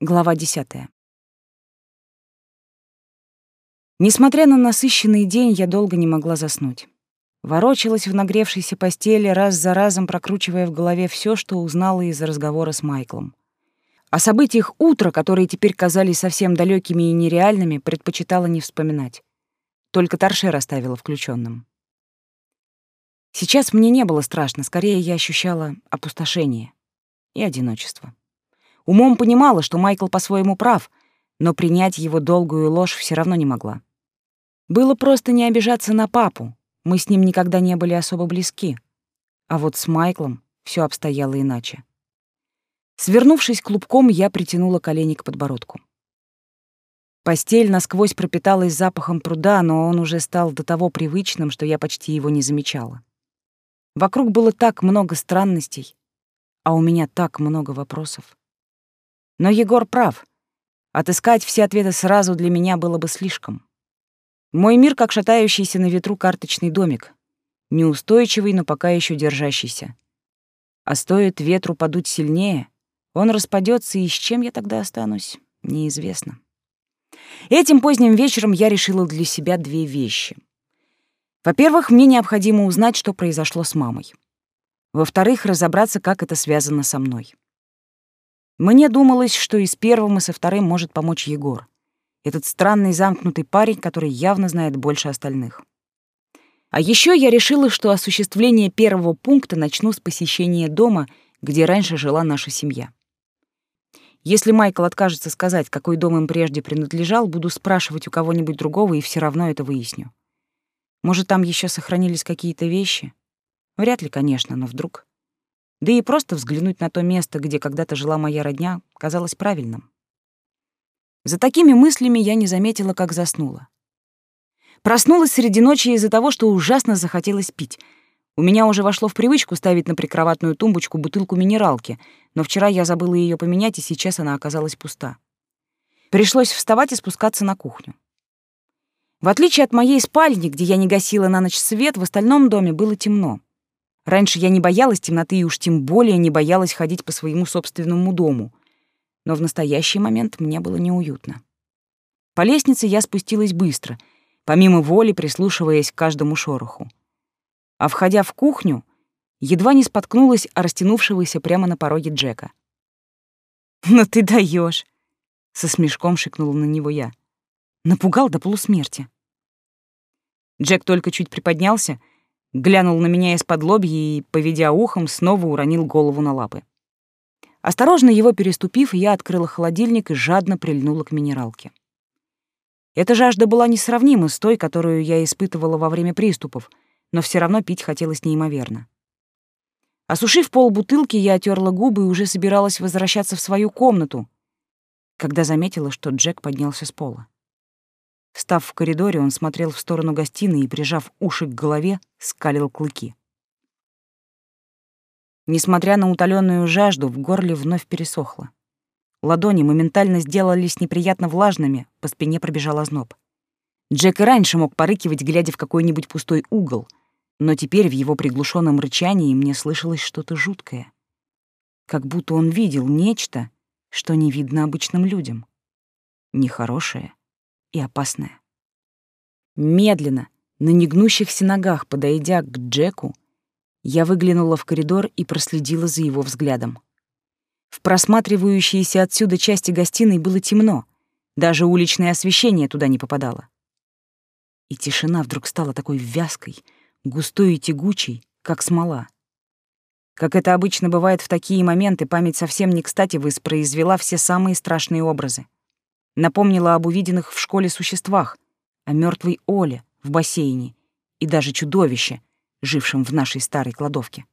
Глава десятая. Несмотря на насыщенный день, я долго не могла заснуть. Ворочалась в нагревшейся постели, раз за разом прокручивая в голове все, что узнала из разговора с Майклом. О событиях утра, которые теперь казались совсем далекими и нереальными, предпочитала не вспоминать. Только торшер оставила включенным. Сейчас мне не было страшно, скорее я ощущала опустошение и одиночество. Умом понимала, что Майкл по-своему прав, но принять его долгую ложь все равно не могла. Было просто не обижаться на папу, мы с ним никогда не были особо близки. А вот с Майклом все обстояло иначе. Свернувшись клубком, я притянула колени к подбородку. Постель насквозь пропиталась запахом пруда, но он уже стал до того привычным, что я почти его не замечала. Вокруг было так много странностей, а у меня так много вопросов. Но Егор прав. Отыскать все ответы сразу для меня было бы слишком. Мой мир как шатающийся на ветру карточный домик. Неустойчивый, но пока еще держащийся. А стоит ветру подуть сильнее, он распадется, и с чем я тогда останусь, неизвестно. Этим поздним вечером я решила для себя две вещи. Во-первых, мне необходимо узнать, что произошло с мамой. Во-вторых, разобраться, как это связано со мной. Мне думалось, что и с первым, и со вторым может помочь Егор. Этот странный замкнутый парень, который явно знает больше остальных. А еще я решила, что осуществление первого пункта начну с посещения дома, где раньше жила наша семья. Если Майкл откажется сказать, какой дом им прежде принадлежал, буду спрашивать у кого-нибудь другого и все равно это выясню. Может, там еще сохранились какие-то вещи? Вряд ли, конечно, но вдруг. Да и просто взглянуть на то место, где когда-то жила моя родня, казалось правильным. За такими мыслями я не заметила, как заснула. Проснулась среди ночи из-за того, что ужасно захотелось пить. У меня уже вошло в привычку ставить на прикроватную тумбочку бутылку минералки, но вчера я забыла ее поменять, и сейчас она оказалась пуста. Пришлось вставать и спускаться на кухню. В отличие от моей спальни, где я не гасила на ночь свет, в остальном доме было темно. Раньше я не боялась темноты и уж тем более не боялась ходить по своему собственному дому. Но в настоящий момент мне было неуютно. По лестнице я спустилась быстро, помимо воли прислушиваясь к каждому шороху. А входя в кухню, едва не споткнулась о растянувшегося прямо на пороге Джека. «Ну ты даешь! со смешком шикнула на него я. Напугал до полусмерти. Джек только чуть приподнялся, глянул на меня из-под лобья и, поведя ухом, снова уронил голову на лапы. Осторожно его переступив, я открыла холодильник и жадно прильнула к минералке. Эта жажда была несравнима с той, которую я испытывала во время приступов, но все равно пить хотелось неимоверно. Осушив пол бутылки, я отерла губы и уже собиралась возвращаться в свою комнату, когда заметила, что Джек поднялся с пола. Став в коридоре, он смотрел в сторону гостиной и, прижав уши к голове, скалил клыки. Несмотря на утоленную жажду, в горле вновь пересохло. Ладони моментально сделались неприятно влажными, по спине пробежал озноб. Джек и раньше мог порыкивать, глядя в какой-нибудь пустой угол, но теперь в его приглушенном рычании мне слышалось что-то жуткое. Как будто он видел нечто, что не видно обычным людям. Нехорошее и опасная. Медленно, на негнущихся ногах, подойдя к Джеку, я выглянула в коридор и проследила за его взглядом. В просматривающейся отсюда части гостиной было темно, даже уличное освещение туда не попадало. И тишина вдруг стала такой вязкой, густой и тягучей, как смола. Как это обычно бывает в такие моменты, память совсем не кстати воспроизвела все самые страшные образы напомнила об увиденных в школе существах, о мертвой Оле в бассейне и даже чудовище, жившем в нашей старой кладовке.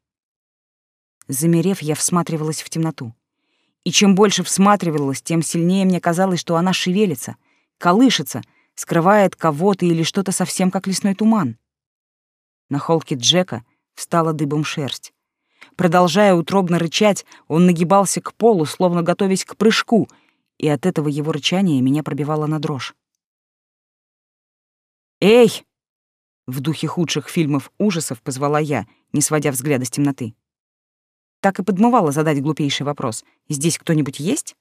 Замерев, я всматривалась в темноту. И чем больше всматривалась, тем сильнее мне казалось, что она шевелится, колышется, скрывает кого-то или что-то совсем как лесной туман. На холке Джека встала дыбом шерсть. Продолжая утробно рычать, он нагибался к полу, словно готовясь к прыжку — и от этого его рычания меня пробивало на дрожь. «Эй!» — в духе худших фильмов ужасов позвала я, не сводя взгляда с темноты. Так и подмывала задать глупейший вопрос. «Здесь кто-нибудь есть?»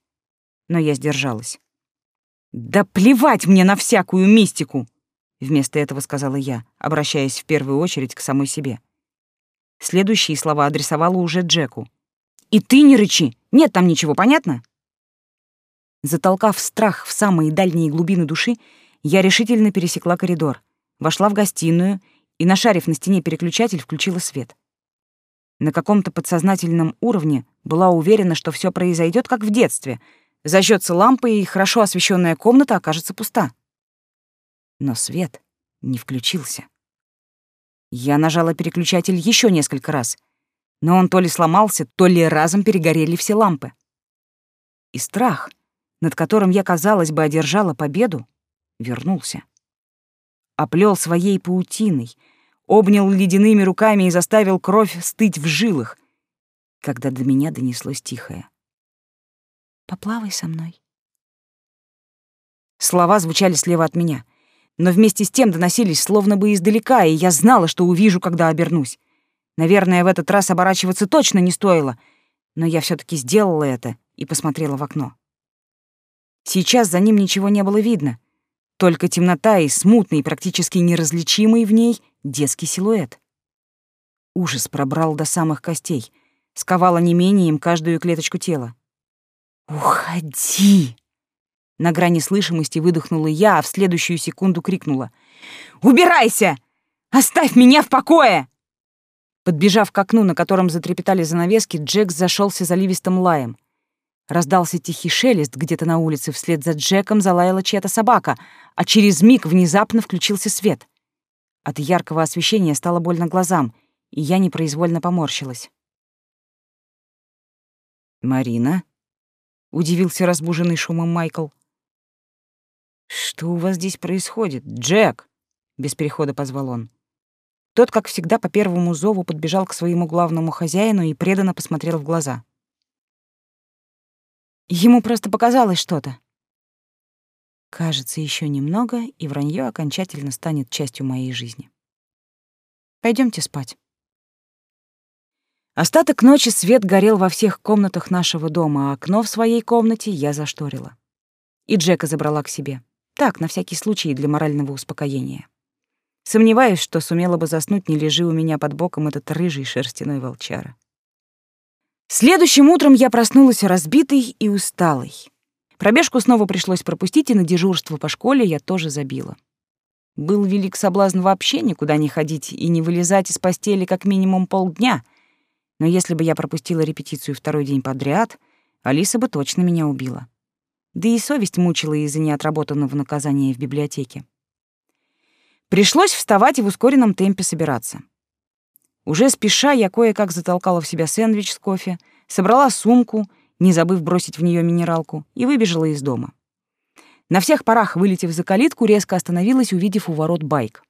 но я сдержалась. «Да плевать мне на всякую мистику!» Вместо этого сказала я, обращаясь в первую очередь к самой себе. Следующие слова адресовала уже Джеку. «И ты не рычи! Нет там ничего, понятно?» Затолкав страх в самые дальние глубины души, я решительно пересекла коридор, вошла в гостиную и, нашарив на стене переключатель, включила свет. На каком-то подсознательном уровне была уверена, что все произойдет как в детстве. Зажжется лампа, и хорошо освещенная комната окажется пуста. Но свет не включился. Я нажала переключатель еще несколько раз, но он то ли сломался, то ли разом перегорели все лампы. И страх, над которым я, казалось бы, одержала победу, вернулся. Оплел своей паутиной — обнял ледяными руками и заставил кровь стыть в жилах, когда до меня донеслось тихое. «Поплавай со мной». Слова звучали слева от меня, но вместе с тем доносились словно бы издалека, и я знала, что увижу, когда обернусь. Наверное, в этот раз оборачиваться точно не стоило, но я все таки сделала это и посмотрела в окно. Сейчас за ним ничего не было видно, только темнота и смутный, практически неразличимый в ней детский силуэт. Ужас пробрал до самых костей, сковал онемением каждую клеточку тела. «Уходи!» На грани слышимости выдохнула я, а в следующую секунду крикнула. «Убирайся! Оставь меня в покое!» Подбежав к окну, на котором затрепетали занавески, Джек зашелся заливистым лаем. Раздался тихий шелест где-то на улице, вслед за Джеком залаяла чья-то собака, а через миг внезапно включился свет. От яркого освещения стало больно глазам, и я непроизвольно поморщилась. «Марина?» — удивился разбуженный шумом Майкл. «Что у вас здесь происходит, Джек?» — без перехода позвал он. Тот, как всегда, по первому зову подбежал к своему главному хозяину и преданно посмотрел в глаза. Ему просто показалось что-то. Кажется, еще немного, и вранье окончательно станет частью моей жизни. Пойдемте спать. Остаток ночи свет горел во всех комнатах нашего дома, а окно в своей комнате я зашторила. И Джека забрала к себе. Так, на всякий случай, для морального успокоения. Сомневаюсь, что сумела бы заснуть, не лежи у меня под боком этот рыжий шерстяной волчара. Следующим утром я проснулась разбитой и усталой. Пробежку снова пришлось пропустить, и на дежурство по школе я тоже забила. Был велик соблазн вообще никуда не ходить и не вылезать из постели как минимум полдня. Но если бы я пропустила репетицию второй день подряд, Алиса бы точно меня убила. Да и совесть мучила из-за неотработанного наказания в библиотеке. Пришлось вставать и в ускоренном темпе собираться. Уже спеша я кое-как затолкала в себя сэндвич с кофе, собрала сумку, не забыв бросить в нее минералку, и выбежала из дома. На всех парах, вылетев за калитку, резко остановилась, увидев у ворот байк.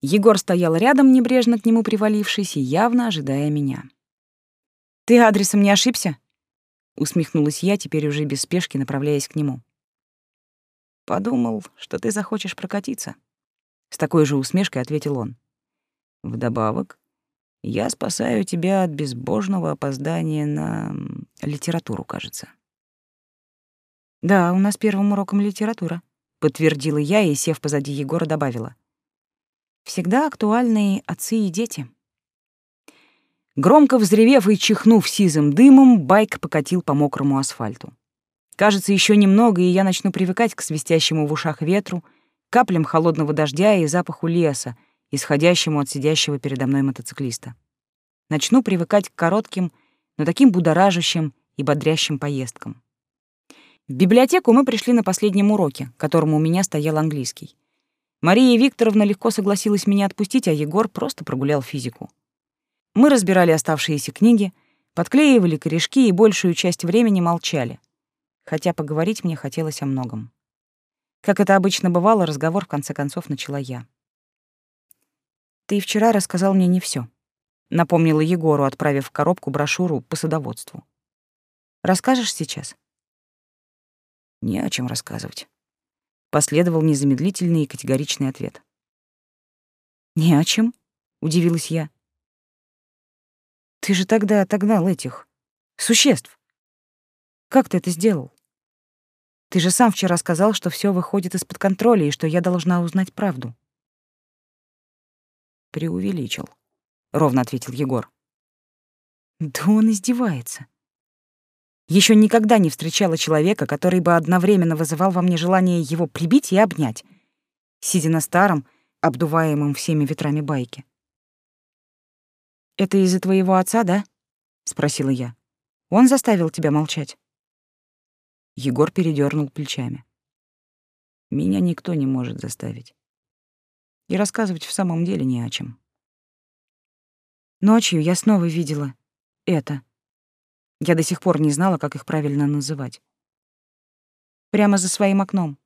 Егор стоял рядом, небрежно к нему привалившись и явно ожидая меня. «Ты адресом не ошибся?» — усмехнулась я, теперь уже без спешки, направляясь к нему. «Подумал, что ты захочешь прокатиться», — с такой же усмешкой ответил он. «Вдобавок, я спасаю тебя от безбожного опоздания на литературу, кажется. Да, у нас первым уроком литература, подтвердила я и, сев позади Егора, добавила. Всегда актуальные отцы и дети. Громко взревев и чихнув сизым дымом, байк покатил по мокрому асфальту. Кажется, еще немного, и я начну привыкать к свистящему в ушах ветру, каплям холодного дождя и запаху леса, исходящему от сидящего передо мной мотоциклиста. Начну привыкать к коротким, но таким будоражащим и бодрящим поездкам. В библиотеку мы пришли на последнем уроке, которому у меня стоял английский. Мария Викторовна легко согласилась меня отпустить, а Егор просто прогулял физику. Мы разбирали оставшиеся книги, подклеивали корешки и большую часть времени молчали, хотя поговорить мне хотелось о многом. Как это обычно бывало, разговор в конце концов начала я. Ты вчера рассказал мне не все, напомнила Егору, отправив в коробку брошюру по садоводству. Расскажешь сейчас? Не о чем рассказывать. Последовал незамедлительный и категоричный ответ. Не о чем? удивилась я. Ты же тогда отогнал этих существ. Как ты это сделал? Ты же сам вчера сказал, что все выходит из-под контроля и что я должна узнать правду. Преувеличил, ровно ответил Егор. Да он издевается. Еще никогда не встречала человека, который бы одновременно вызывал во мне желание его прибить и обнять, сидя на старом, обдуваемом всеми ветрами байке. «Это из-за твоего отца, да?» — спросила я. «Он заставил тебя молчать?» Егор передернул плечами. «Меня никто не может заставить. И рассказывать в самом деле не о чем». Ночью я снова видела это. Я до сих пор не знала, как их правильно называть. Прямо за своим окном.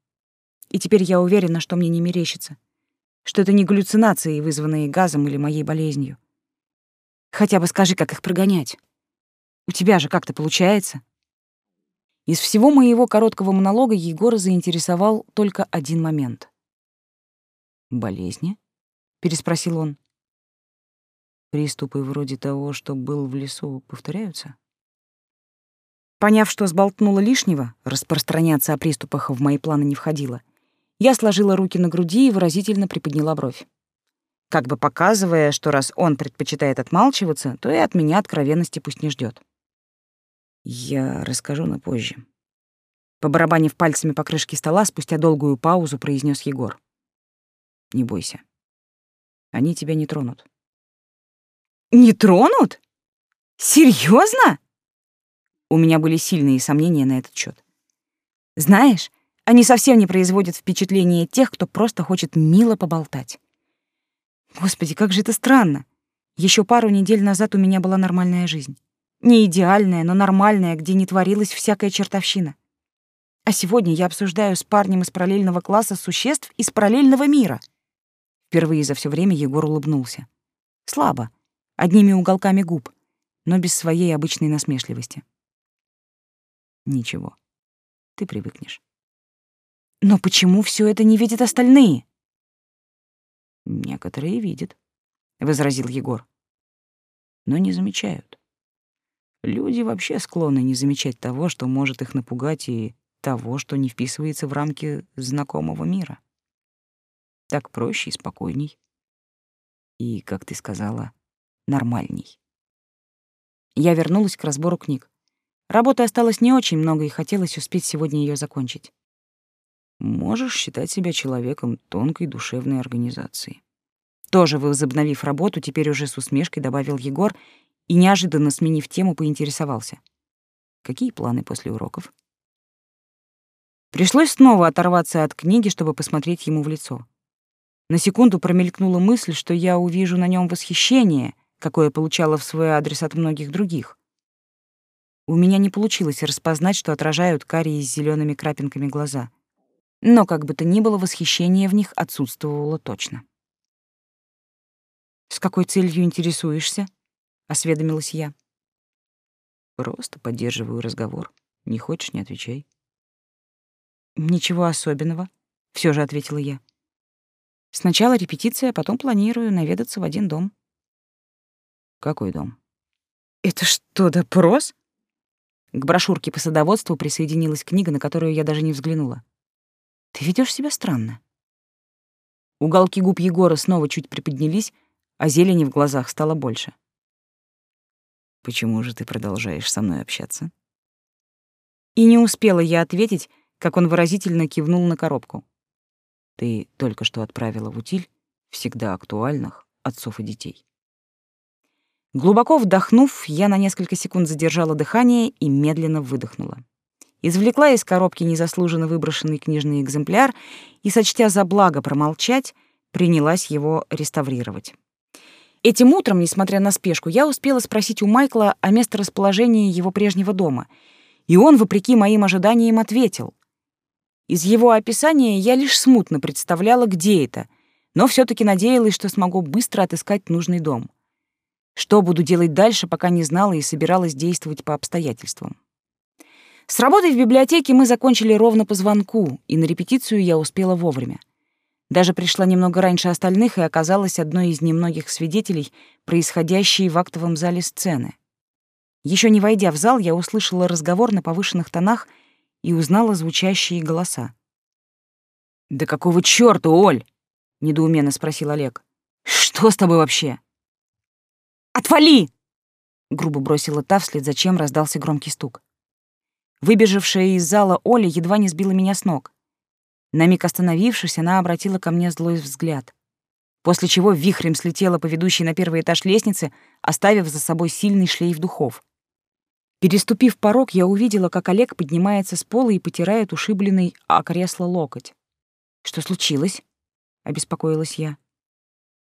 И теперь я уверена, что мне не мерещится. Что это не галлюцинации, вызванные газом или моей болезнью. Хотя бы скажи, как их прогонять. У тебя же как-то получается. Из всего моего короткого монолога Егора заинтересовал только один момент. «Болезни?» — переспросил он. «Приступы вроде того, что был в лесу, повторяются?» Поняв, что сболтнула лишнего, распространяться о приступах в мои планы не входило, я сложила руки на груди и выразительно приподняла бровь. Как бы показывая, что раз он предпочитает отмалчиваться, то и от меня откровенности пусть не ждет. Я расскажу на позже. Побарабанив пальцами по крышке стола, спустя долгую паузу произнес Егор. Не бойся. Они тебя не тронут. Не тронут? Серьезно? У меня были сильные сомнения на этот счет. Знаешь, они совсем не производят впечатления тех, кто просто хочет мило поболтать. Господи, как же это странно. Еще пару недель назад у меня была нормальная жизнь. Не идеальная, но нормальная, где не творилась всякая чертовщина. А сегодня я обсуждаю с парнем из параллельного класса существ из параллельного мира. Впервые за все время Егор улыбнулся. Слабо, одними уголками губ, но без своей обычной насмешливости. Ничего. Ты привыкнешь. Но почему все это не видят остальные? Некоторые видят, возразил Егор. Но не замечают. Люди вообще склонны не замечать того, что может их напугать, и того, что не вписывается в рамки знакомого мира. Так проще и спокойней. И, как ты сказала, нормальней. Я вернулась к разбору книг. Работы осталось не очень много, и хотелось успеть сегодня ее закончить. Можешь считать себя человеком тонкой душевной организации. Тоже возобновив работу, теперь уже с усмешкой добавил Егор и, неожиданно сменив тему, поинтересовался. Какие планы после уроков? Пришлось снова оторваться от книги, чтобы посмотреть ему в лицо. На секунду промелькнула мысль, что я увижу на нем восхищение, какое получала в свой адрес от многих других. У меня не получилось распознать, что отражают карие с зелеными крапинками глаза. Но как бы то ни было, восхищение в них отсутствовало точно. «С какой целью интересуешься?» — осведомилась я. «Просто поддерживаю разговор. Не хочешь — не отвечай». «Ничего особенного», — все же ответила я. «Сначала репетиция, а потом планирую наведаться в один дом». «Какой дом?» «Это что, допрос?» К брошюрке по садоводству присоединилась книга, на которую я даже не взглянула. «Ты ведешь себя странно». Уголки губ Егора снова чуть приподнялись, а зелени в глазах стало больше. «Почему же ты продолжаешь со мной общаться?» И не успела я ответить, как он выразительно кивнул на коробку. «Ты только что отправила в утиль всегда актуальных отцов и детей». Глубоко вдохнув, я на несколько секунд задержала дыхание и медленно выдохнула. Извлекла из коробки незаслуженно выброшенный книжный экземпляр и, сочтя за благо промолчать, принялась его реставрировать. Этим утром, несмотря на спешку, я успела спросить у Майкла о месторасположении его прежнего дома, и он, вопреки моим ожиданиям, ответил. Из его описания я лишь смутно представляла, где это, но все таки надеялась, что смогу быстро отыскать нужный дом. Что буду делать дальше, пока не знала и собиралась действовать по обстоятельствам. С работой в библиотеке мы закончили ровно по звонку, и на репетицию я успела вовремя. Даже пришла немного раньше остальных и оказалась одной из немногих свидетелей происходящей в актовом зале сцены. Еще не войдя в зал, я услышала разговор на повышенных тонах и узнала звучащие голоса. «Да какого чёрта, Оль?» — недоуменно спросил Олег. «Что с тобой вообще?» «Отвали!» — грубо бросила та, вслед за чем раздался громкий стук. Выбежавшая из зала Оля едва не сбила меня с ног. На миг остановившись, она обратила ко мне злой взгляд, после чего вихрем слетела по ведущей на первый этаж лестницы, оставив за собой сильный шлейф духов. Переступив порог, я увидела, как Олег поднимается с пола и потирает ушибленный о кресло локоть. «Что случилось?» — обеспокоилась я.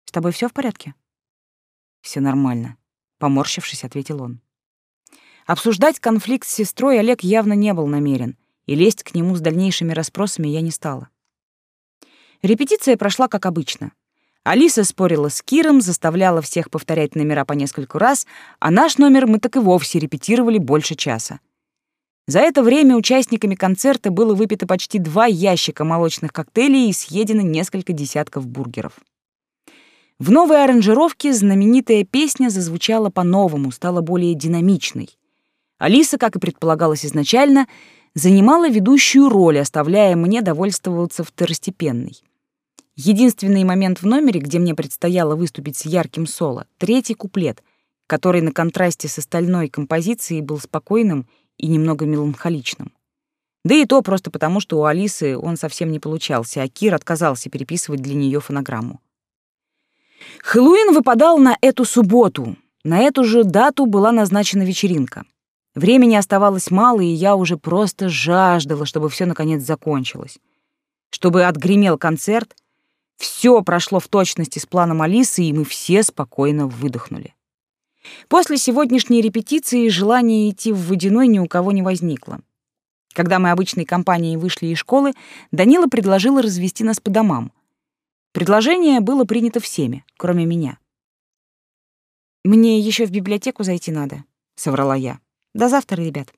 «С тобой все в порядке?» Все нормально», — поморщившись, ответил он. Обсуждать конфликт с сестрой Олег явно не был намерен, и лезть к нему с дальнейшими расспросами я не стала. Репетиция прошла как обычно. Алиса спорила с Киром, заставляла всех повторять номера по нескольку раз, а наш номер мы так и вовсе репетировали больше часа. За это время участниками концерта было выпито почти два ящика молочных коктейлей и съедено несколько десятков бургеров. В новой аранжировке знаменитая песня зазвучала по-новому, стала более динамичной. Алиса, как и предполагалось изначально, занимала ведущую роль, оставляя мне довольствоваться второстепенной. Единственный момент в номере, где мне предстояло выступить с ярким соло — третий куплет, который на контрасте с остальной композицией был спокойным и немного меланхоличным. Да и то просто потому, что у Алисы он совсем не получался, а Кир отказался переписывать для нее фонограмму. Хэллоуин выпадал на эту субботу. На эту же дату была назначена вечеринка. Времени оставалось мало, и я уже просто жаждала, чтобы все наконец закончилось. Чтобы отгремел концерт, все прошло в точности с планом Алисы, и мы все спокойно выдохнули. После сегодняшней репетиции желания идти в водяной ни у кого не возникло. Когда мы обычной компанией вышли из школы, Данила предложила развести нас по домам. Предложение было принято всеми, кроме меня. «Мне еще в библиотеку зайти надо», — соврала я. «До завтра, ребят».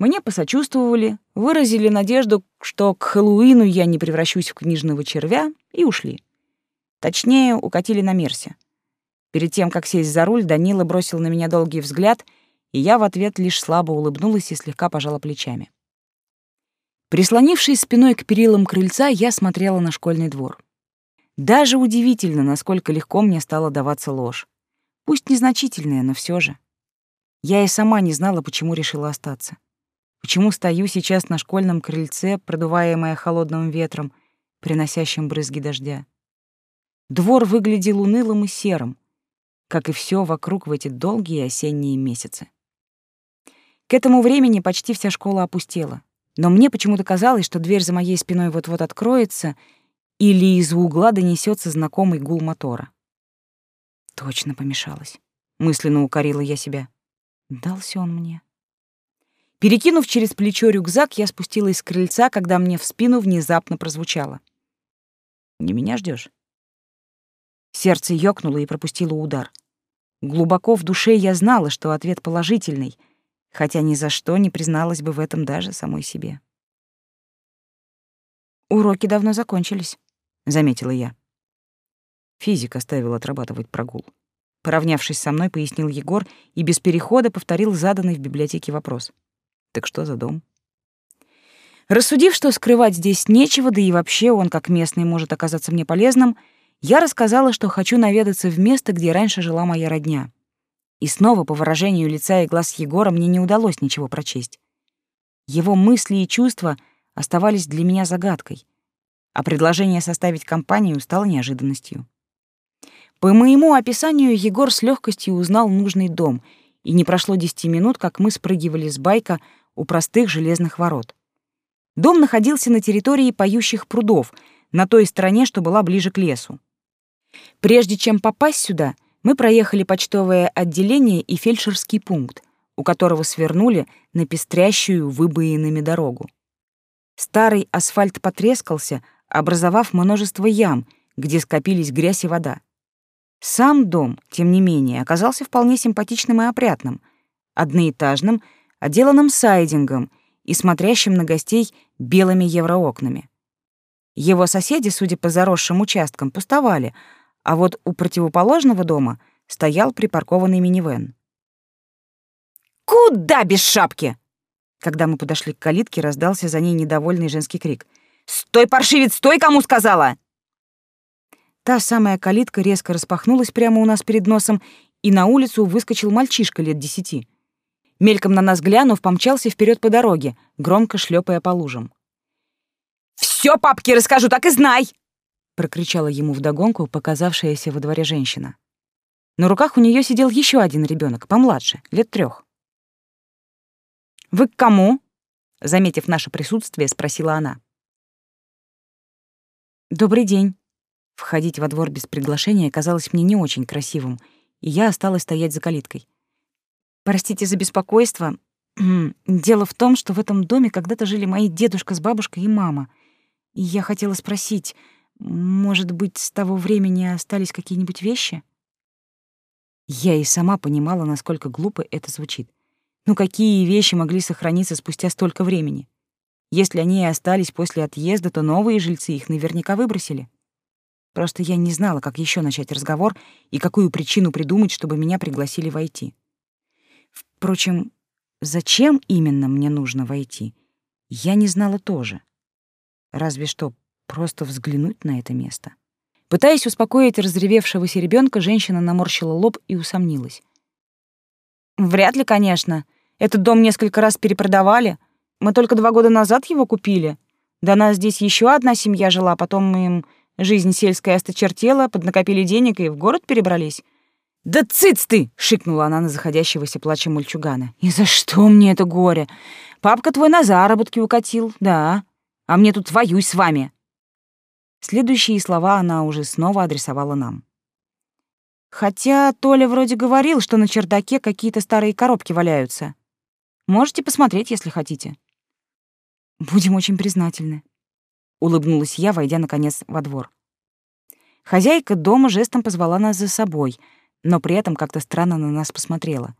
Мне посочувствовали, выразили надежду, что к Хэллоуину я не превращусь в книжного червя, и ушли. Точнее, укатили на Мерсе. Перед тем, как сесть за руль, Данила бросил на меня долгий взгляд, и я в ответ лишь слабо улыбнулась и слегка пожала плечами. Прислонившись спиной к перилам крыльца, я смотрела на школьный двор. Даже удивительно, насколько легко мне стало даваться ложь. Пусть незначительная, но все же. Я и сама не знала, почему решила остаться. Почему стою сейчас на школьном крыльце, продуваемая холодным ветром, приносящим брызги дождя. Двор выглядел унылым и серым, как и все вокруг в эти долгие осенние месяцы. К этому времени почти вся школа опустела, но мне почему-то казалось, что дверь за моей спиной вот-вот откроется — или из угла донесется знакомый гул мотора. Точно помешалась. Мысленно укорила я себя. Дался он мне. Перекинув через плечо рюкзак, я спустилась с крыльца, когда мне в спину внезапно прозвучало. «Не меня ждешь? Сердце ёкнуло и пропустило удар. Глубоко в душе я знала, что ответ положительный, хотя ни за что не призналась бы в этом даже самой себе. Уроки давно закончились заметила я. Физик оставил отрабатывать прогул. Поравнявшись со мной, пояснил Егор и без перехода повторил заданный в библиотеке вопрос. «Так что за дом?» Рассудив, что скрывать здесь нечего, да и вообще он, как местный, может оказаться мне полезным, я рассказала, что хочу наведаться в место, где раньше жила моя родня. И снова по выражению лица и глаз Егора мне не удалось ничего прочесть. Его мысли и чувства оставались для меня загадкой, а предложение составить компанию стало неожиданностью. По моему описанию Егор с легкостью узнал нужный дом, и не прошло десяти минут, как мы спрыгивали с байка у простых железных ворот. Дом находился на территории поющих прудов, на той стороне, что была ближе к лесу. Прежде чем попасть сюда, мы проехали почтовое отделение и фельдшерский пункт, у которого свернули на пестрящую выбоинами дорогу. Старый асфальт потрескался, образовав множество ям, где скопились грязь и вода. Сам дом, тем не менее, оказался вполне симпатичным и опрятным, одноэтажным, отделанным сайдингом и смотрящим на гостей белыми евроокнами. Его соседи, судя по заросшим участкам, пустовали, а вот у противоположного дома стоял припаркованный минивэн. «Куда без шапки?» Когда мы подошли к калитке, раздался за ней недовольный женский крик. «Стой, паршивец, стой, кому сказала!» Та самая калитка резко распахнулась прямо у нас перед носом, и на улицу выскочил мальчишка лет десяти. Мельком на нас глянув, помчался вперед по дороге, громко шлепая по лужам. «Все, папке расскажу, так и знай!» — прокричала ему вдогонку показавшаяся во дворе женщина. На руках у нее сидел еще один ребенок, помладше, лет трех. «Вы к кому?» — заметив наше присутствие, спросила она. «Добрый день». Входить во двор без приглашения казалось мне не очень красивым, и я осталась стоять за калиткой. «Простите за беспокойство. Дело в том, что в этом доме когда-то жили мои дедушка с бабушкой и мама. И я хотела спросить, может быть, с того времени остались какие-нибудь вещи?» Я и сама понимала, насколько глупо это звучит. Ну какие вещи могли сохраниться спустя столько времени? Если они и остались после отъезда, то новые жильцы их наверняка выбросили. Просто я не знала, как еще начать разговор и какую причину придумать, чтобы меня пригласили войти. Впрочем, зачем именно мне нужно войти, я не знала тоже. Разве что просто взглянуть на это место. Пытаясь успокоить разревевшегося ребенка, женщина наморщила лоб и усомнилась. «Вряд ли, конечно. Этот дом несколько раз перепродавали. Мы только два года назад его купили. До нас здесь еще одна семья жила, потом им жизнь сельская осточертела, поднакопили денег и в город перебрались. «Да цыц ты!» — шикнула она на заходящегося плачем мальчугана. «И за что мне это горе? Папка твой на заработки укатил, да. А мне тут воюй с вами!» Следующие слова она уже снова адресовала нам. Хотя Толя вроде говорил, что на чердаке какие-то старые коробки валяются. Можете посмотреть, если хотите. Будем очень признательны, улыбнулась я, войдя наконец во двор. Хозяйка дома жестом позвала нас за собой, но при этом как-то странно на нас посмотрела.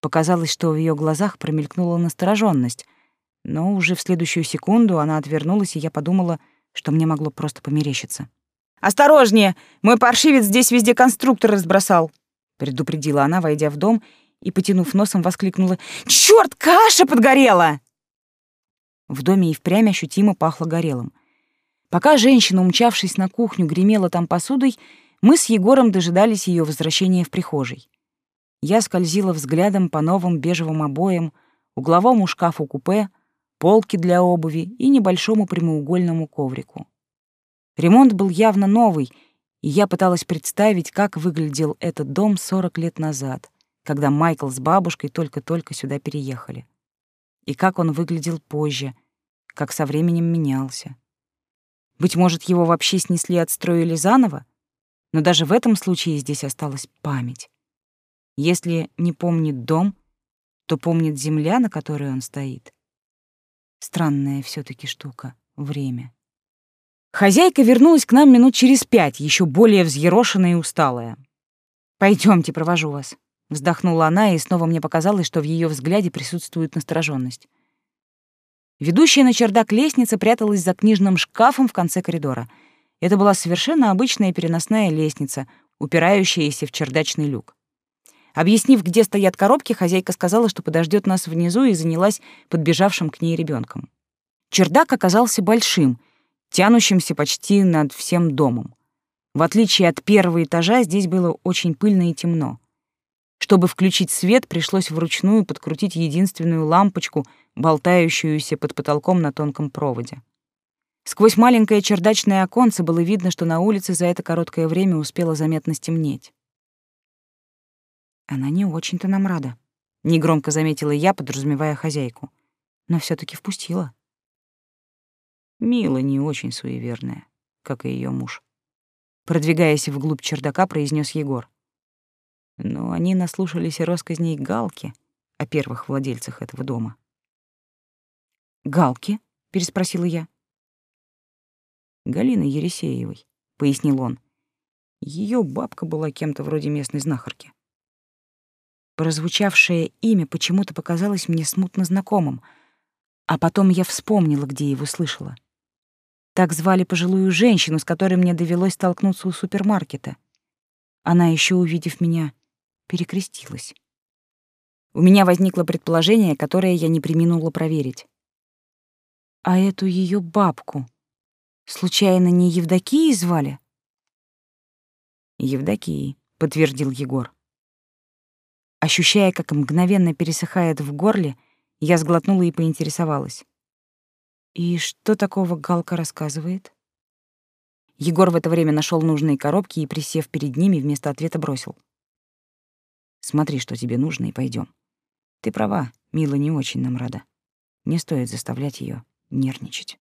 Показалось, что в ее глазах промелькнула настороженность, но уже в следующую секунду она отвернулась, и я подумала — что мне могло просто померещиться. «Осторожнее! Мой паршивец здесь везде конструктор разбросал!» предупредила она, войдя в дом, и, потянув носом, воскликнула «Чёрт, каша подгорела!» В доме и впрямь ощутимо пахло горелым. Пока женщина, умчавшись на кухню, гремела там посудой, мы с Егором дожидались ее возвращения в прихожей. Я скользила взглядом по новым бежевым обоям, угловому шкафу-купе, полки для обуви и небольшому прямоугольному коврику. Ремонт был явно новый, и я пыталась представить, как выглядел этот дом 40 лет назад, когда Майкл с бабушкой только-только сюда переехали. И как он выглядел позже, как со временем менялся. Быть может, его вообще снесли и отстроили заново? Но даже в этом случае здесь осталась память. Если не помнит дом, то помнит земля, на которой он стоит. Странная все таки штука — время. Хозяйка вернулась к нам минут через пять, еще более взъерошенная и усталая. Пойдемте, провожу вас», — вздохнула она, и снова мне показалось, что в ее взгляде присутствует настороженность. Ведущая на чердак лестница пряталась за книжным шкафом в конце коридора. Это была совершенно обычная переносная лестница, упирающаяся в чердачный люк. Объяснив, где стоят коробки, хозяйка сказала, что подождет нас внизу и занялась подбежавшим к ней ребенком. Чердак оказался большим, тянущимся почти над всем домом. В отличие от первого этажа, здесь было очень пыльно и темно. Чтобы включить свет, пришлось вручную подкрутить единственную лампочку, болтающуюся под потолком на тонком проводе. Сквозь маленькое чердачное оконце было видно, что на улице за это короткое время успело заметно стемнеть. Она не очень-то нам рада. Негромко заметила я, подразумевая хозяйку. Но все таки впустила. Мила не очень суеверная, как и ее муж. Продвигаясь вглубь чердака, произнес Егор. Но они наслушались росказней Галки о первых владельцах этого дома. «Галки?» — переспросила я. «Галины Ересеевой», — пояснил он. Ее бабка была кем-то вроде местной знахарки. Прозвучавшее имя почему-то показалось мне смутно знакомым, а потом я вспомнила, где его слышала. Так звали пожилую женщину, с которой мне довелось столкнуться у супермаркета. Она еще, увидев меня, перекрестилась. У меня возникло предположение, которое я не преминула проверить. А эту ее бабку случайно не Евдокией звали? Евдокией, подтвердил Егор. Ощущая, как мгновенно пересыхает в горле, я сглотнула и поинтересовалась. «И что такого Галка рассказывает?» Егор в это время нашел нужные коробки и, присев перед ними, вместо ответа бросил. «Смотри, что тебе нужно, и пойдем. Ты права, Мила не очень нам рада. Не стоит заставлять ее нервничать».